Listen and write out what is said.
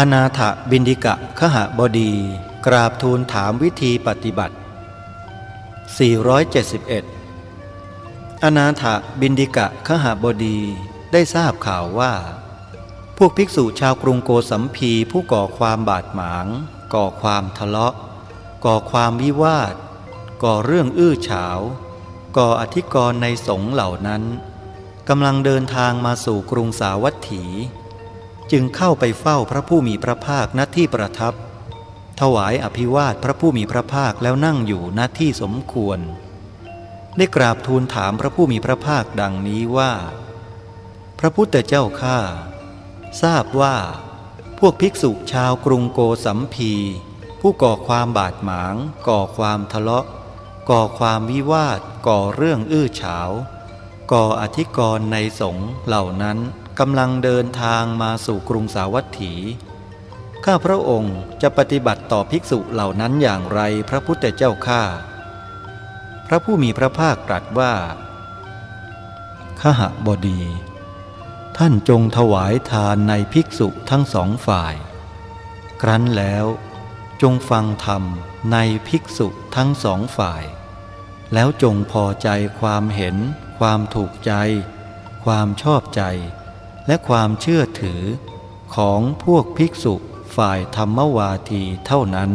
อนาถบินิกะขหบดี กราบทูลถามวิธีปฏิบัติ 471 อนาถบินิกะขหบดีได้ทราบข่าวว่า พวกภิกษุชาวกรุงโกสัมพีผู้ก่อความบาดหมาง ก่อความทะเลาะ ก่อความวิวาท ก่อเรื่องอื้อฉาว ก่ออธิกรณ์ในสงเหล่านั้นกำลังเดินทางมาสู่กรุงสาวัตถี จึงเข้าไปเฝ้าพระผู้มีพระภาคณที่ประทับ ถวายอภิวาทพระผู้มีพระภาคแล้วนั่งอยู่ณที่สมควร ได้กราบทูลถามพระผู้มีพระภาคดังนี้ว่า พระพุทธเจ้าข้าทราบว่า พวกภิกษุชาวกรุงโกสัมพี ผู้ก่อความบาดหมาง ก่อความทะเลาะ ก่อความวิวาท ก่อเรื่องอื้อฉาว ก่ออธิกรณ์ในสงฆ์เหล่านั้น กำลังเดินทางมาสู่กรุงสาวัตถี ข้าพระองค์จะปฏิบัติต่อภิกษุเหล่านั้นอย่างไรพระพุทธเจ้าข้า พระผู้มีพระภาคตรัสว่าขหบดี ท่านจงถวายทานในภิกษุทั้งสองฝ่าย ครั้นแล้วจงฟังธรรมในภิกษุทั้งสองฝ่าย แล้วจงพอใจความเห็น ความถูกใจ ความชอบใจ และความเชื่อถือของพวกภิกษุฝ่ายธรรมวาทีเท่านั้น